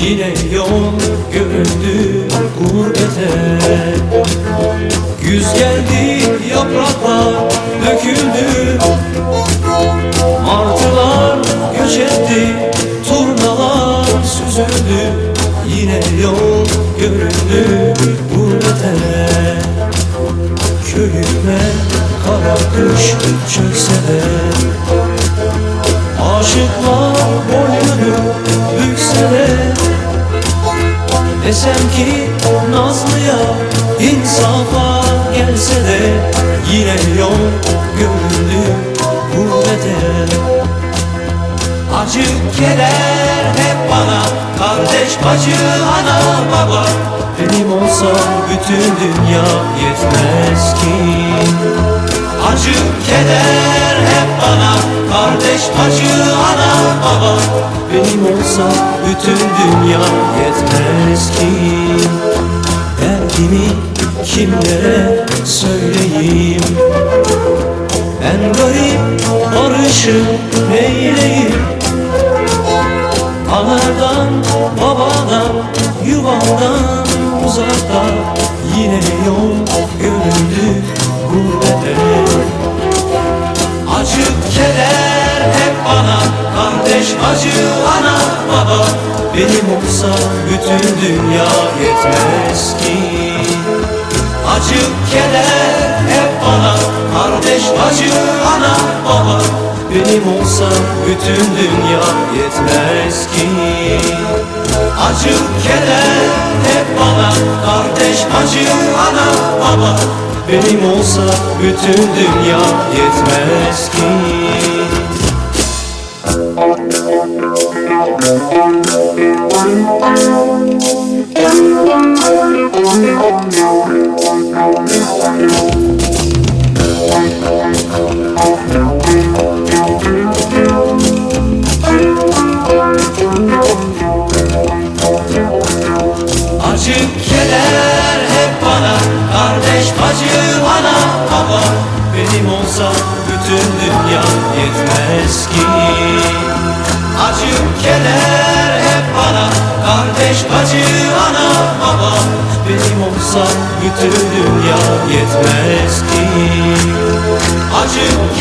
Yine yol göründü gurbete Yine yol göründü gurbete Köyüme kara kış çökse de Aşıklar boynunu bükse de Desem ki Nazlı'ya insafa gelse de Yine yol göründü gurbete Acı keder hep bana Kardeş bacı ana baba. Benim olsa bütün dünya yetmez ki. Acı keder hep bana. Kardeş bacı ana baba. Benim olsa bütün dünya yetmez ki. Derdimi kimlere söyleyeyim? Ben garip barışım neyleyim uzakta Yine yol göründü gurbete. Acı keder hep bana Kardeş acı ana baba. Benim olsa bütün dünya yetmez ki. Acı keder hep bana Kardeş acı ana baba Benim olsa bütün dünya yetmez ki. Acı keder hep bana Kardeş acı ana baba. Benim olsa bütün dünya yetmez ki. Acı bütün dünya yetmez ki. Acı keder hep bana Kardeş bacı ana baba. Benim olsa bütün dünya yetmez ki. Acı keder